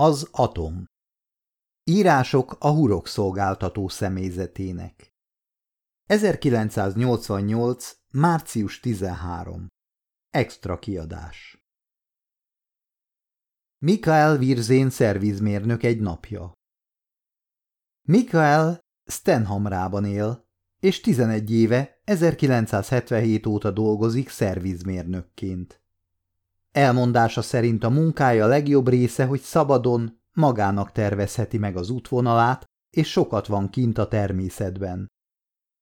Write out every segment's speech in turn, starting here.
Az atom Írások a hurok szolgáltató személyzetének 1988. március 13. Extra kiadás Mikael Virzén szervizmérnök egy napja Mikael Stenhamrában él, és 11 éve, 1977 óta dolgozik szervizmérnökként. Elmondása szerint a munkája legjobb része, hogy szabadon, magának tervezheti meg az útvonalát, és sokat van kint a természetben.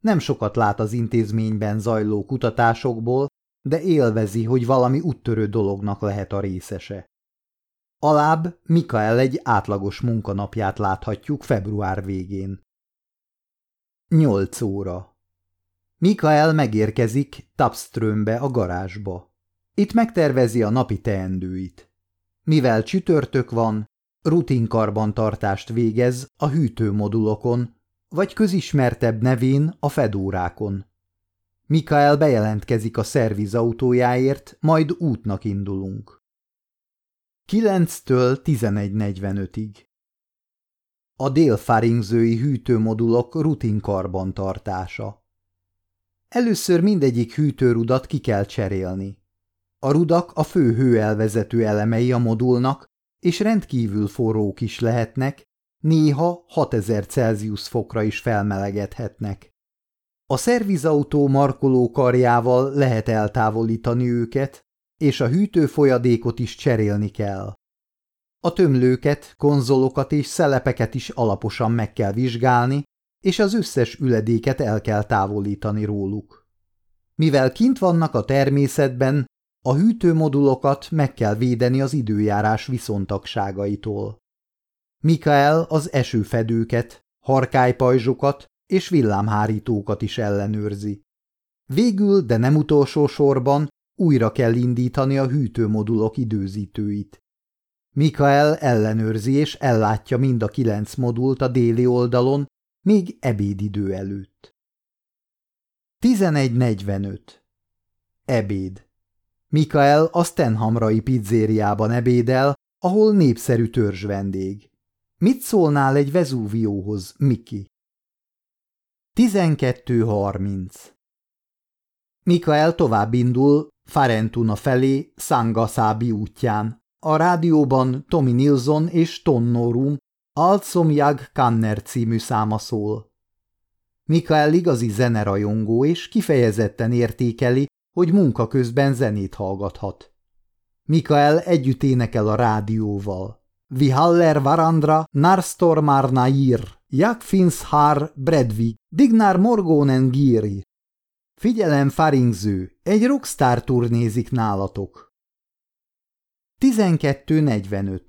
Nem sokat lát az intézményben zajló kutatásokból, de élvezi, hogy valami úttörő dolognak lehet a részese. Alább Mikael egy átlagos munkanapját láthatjuk február végén. 8 óra. Mikael megérkezik Tapströmbe a garázsba. Itt megtervezi a napi teendőit. Mivel csütörtök van, rutinkarbantartást végez a hűtőmodulokon, vagy közismertebb nevén a fedórákon. Mikael bejelentkezik a szervizautójáért, majd útnak indulunk. 9-től 11.45-ig A délfáringzői hűtőmodulok rutinkarbantartása Először mindegyik hűtőrudat ki kell cserélni. A rudak a fő hőelvezető elemei a modulnak, és rendkívül forrók is lehetnek, néha 6000 Celsius fokra is felmelegedhetnek. A szervizautó markoló karjával lehet eltávolítani őket, és a hűtőfolyadékot is cserélni kell. A tömlőket, konzolokat és szelepeket is alaposan meg kell vizsgálni, és az összes üledéket el kell távolítani róluk. Mivel kint vannak a természetben, a hűtőmodulokat meg kell védeni az időjárás viszontagságaitól. Mikael az esőfedőket, harkálypajzsokat és villámhárítókat is ellenőrzi. Végül, de nem utolsó sorban újra kell indítani a hűtőmodulok időzítőit. Mikael ellenőrzi és ellátja mind a kilenc modult a déli oldalon, még ebédidő előtt. 11.45. Ebéd. Mikael a Stenhamrai pizzériában ebédel, ahol népszerű törzs vendég. Mit szólnál egy Vezúvióhoz, Miki? 12.30 Mikael tovább indul Farentuna felé Sangaszábi útján. A rádióban Tommy Nilsson és Tonnorum Altsomjag Kanner című száma szól. Mikael igazi zenerajongó és kifejezetten értékeli, hogy munka közben zenét hallgathat. Mikael együtt énekel a rádióval. Vihaller varandra narstormar nair, jak finns har bredvi, dignár morgónen gíri. Figyelem, faringző, egy rockstar turnézik nálatok. 12.45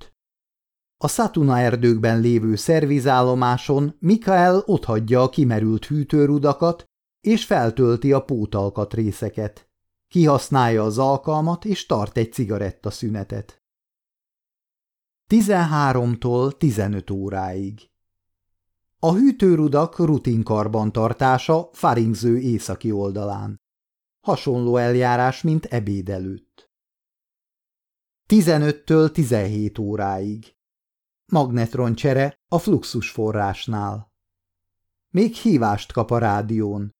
A Satuna erdőkben lévő szervizállomáson Mikael otthagyja a kimerült hűtőrudakat, és feltölti a pótalkat részeket. Kihasználja az alkalmat, és tart egy cigaretta szünetet. 13-tól 15 óráig. A hűtőrudak rutinkarbantartása Faringző északi oldalán. Hasonló eljárás, mint ebéd előtt. 15-től 17 óráig. Magnetroncsere a fluxus forrásnál. Még hívást kap a rádión.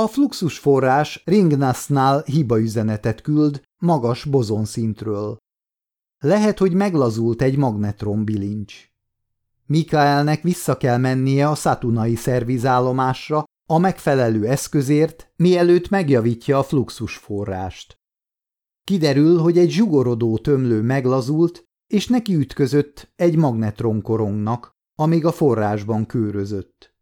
A fluxus forrás Ringnasnál hibaüzenetet küld magas bozonszintről. Lehet, hogy meglazult egy magnetron bilincs. Mikaelnek vissza kell mennie a szatunai szervizállomásra a megfelelő eszközért, mielőtt megjavítja a fluxus forrást. Kiderül, hogy egy zsugorodó tömlő meglazult, és neki ütközött egy magnetronkorongnak, amíg a forrásban kőrözött.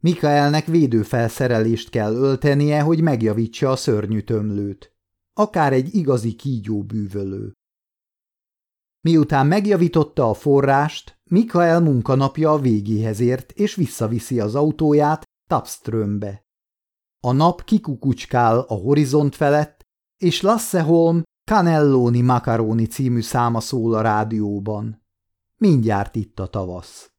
Mikaelnek védőfelszerelést kell öltenie, hogy megjavítsa a szörnyű tömlőt. Akár egy igazi kígyó bűvölő. Miután megjavította a forrást, Mikael munkanapja a végéhez ért, és visszaviszi az autóját Tapströmbe. A nap kikukucskál a horizont felett, és Lasse Holm Canelloni Macaroni című száma szól a rádióban. Mindjárt itt a tavasz.